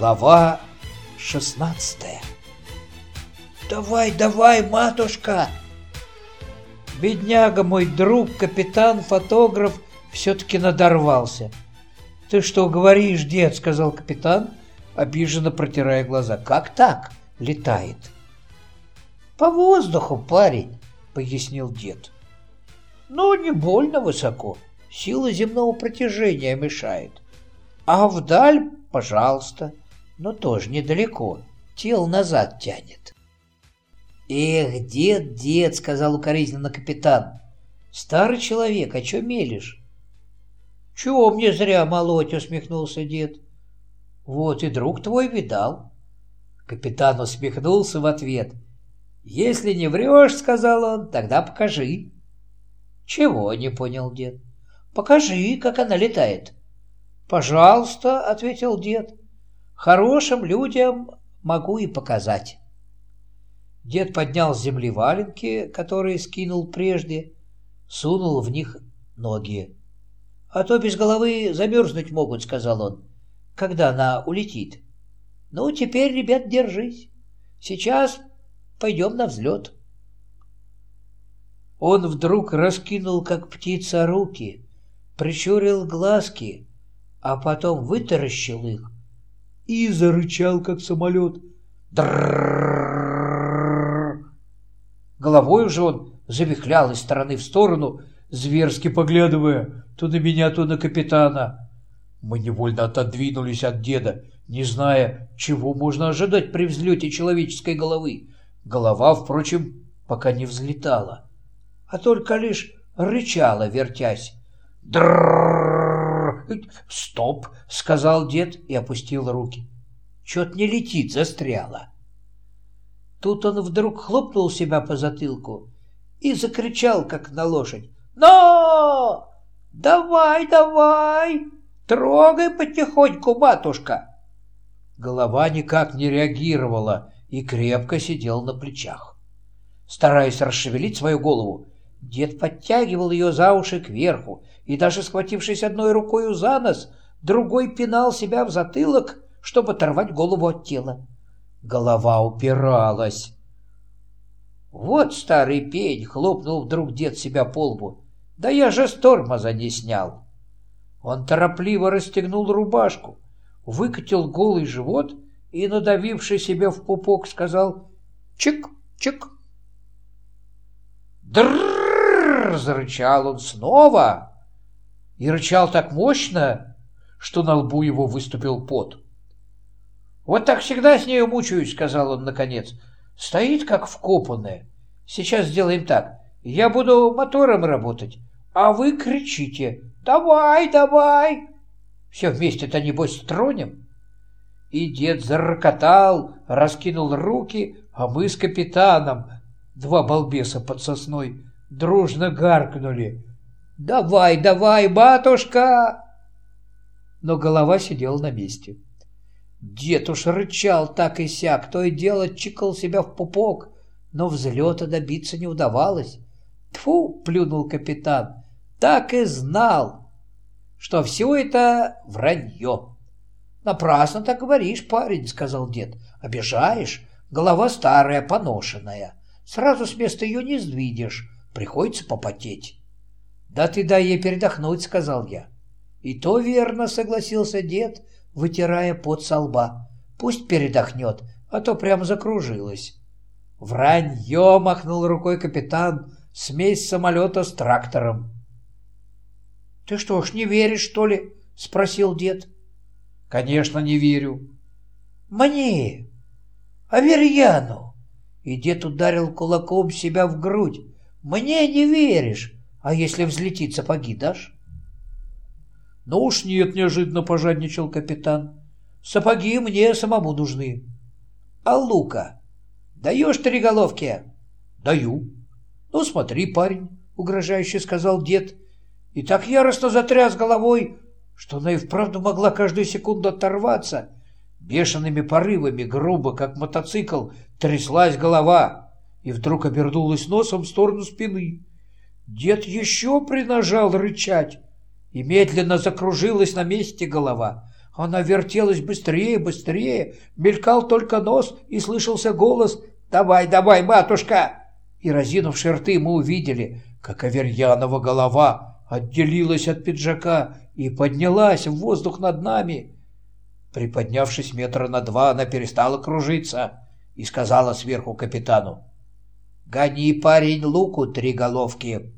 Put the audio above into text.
Глава шестнадцатая «Давай, давай, матушка!» Бедняга мой друг, капитан-фотограф, все-таки надорвался. «Ты что говоришь, дед?» — сказал капитан, обиженно протирая глаза. «Как так летает?» «По воздуху, парень», — пояснил дед. «Ну, не больно высоко. Сила земного притяжения мешает. А вдаль, пожалуйста, но тоже недалеко. Тело назад тянет. «Эх, дед, дед!» — сказал укоризненно капитан. «Старый человек, а чё мелешь?» «Чего мне зря молоть?» — усмехнулся дед. «Вот и друг твой видал». Капитан усмехнулся в ответ. «Если не врешь, — сказал он, — тогда покажи». «Чего?» — не понял дед. «Покажи, как она летает». «Пожалуйста», — ответил дед, — «хорошим людям могу и показать». Дед поднял с земли валенки, которые скинул прежде, сунул в них ноги. «А то без головы замерзнуть могут», — сказал он, — «когда она улетит». «Ну, теперь, ребят, держись. Сейчас пойдем на взлет». Он вдруг раскинул, как птица, руки, прищурил глазки — а потом вытаращил их и зарычал, как самолет. Головой уже он завихлял из стороны в сторону, зверски поглядывая то на меня, то на капитана. Мы невольно отодвинулись от деда, не зная, чего можно ожидать при взлете человеческой головы. Голова, впрочем, пока не взлетала, а только лишь рычала, вертясь. Дрррр! «Стоп!» — сказал дед и опустил руки. «Чё-то не летит, застряло». Тут он вдруг хлопнул себя по затылку и закричал, как на лошадь. «Но! Давай, давай! Трогай потихоньку, матушка!» Голова никак не реагировала и крепко сидел на плечах. Стараясь расшевелить свою голову, дед подтягивал ее за уши кверху и даже схватившись одной рукой за нос, другой пинал себя в затылок, чтобы оторвать голову от тела. Голова упиралась. «Вот старый пень!» — хлопнул вдруг дед себя по лбу. «Да я же с тормоза не снял!» Он торопливо расстегнул рубашку, выкатил голый живот и, надавивший себе в пупок, сказал «Чик-чик!» «Дррррр!» — зарычал он снова, и рычал так мощно, что на лбу его выступил пот. «Вот так всегда с нею мучаюсь», — сказал он наконец. «Стоит как вкопанная. Сейчас сделаем так. Я буду мотором работать, а вы кричите. Давай, давай!» Все вместе-то, небось, стронем. И дед зарокотал, раскинул руки, а мы с капитаном, два балбеса под сосной, дружно гаркнули. «Давай, давай, батушка!» Но голова сидела на месте. Дед уж рычал так и сяк, то и дело чикал себя в пупок, но взлета добиться не удавалось. Тфу, плюнул капитан, так и знал, что все это вранье. Напрасно так говоришь, парень, сказал дед. Обижаешь, голова старая, поношенная. Сразу с места ее не сдвинешь, приходится попотеть. «Да ты дай ей передохнуть», — сказал я. «И то верно», — согласился дед, вытирая пот со лба. «Пусть передохнет, а то прям закружилась». «Вранье!» — махнул рукой капитан, смесь самолета с трактором. «Ты что ж, не веришь, что ли?» — спросил дед. «Конечно, не верю». «Мне! Аверьяну!» И дед ударил кулаком себя в грудь. «Мне не веришь! А если взлетит, сапоги дашь? Ну уж нет, неожиданно пожадничал капитан. Сапоги мне самому нужны. А лука? Даешь три головки? Даю. Ну смотри, парень, угрожающе сказал дед. И так яростно затряс головой, что она и вправду могла каждую секунду оторваться. Бешеными порывами, грубо, как мотоцикл, тряслась голова и вдруг обернулась носом в сторону спины. Дед еще принажал рычать, и медленно закружилась на месте голова, Она вертелась быстрее, быстрее, мелькал только нос и слышался голос «Давай, давай, матушка!» И, разинувши рты, мы увидели, как Аверьянова голова отделилась от пиджака и поднялась в воздух над нами. Приподнявшись метра на два, она перестала кружиться и сказала сверху капитану «Гони, парень, луку три головки!»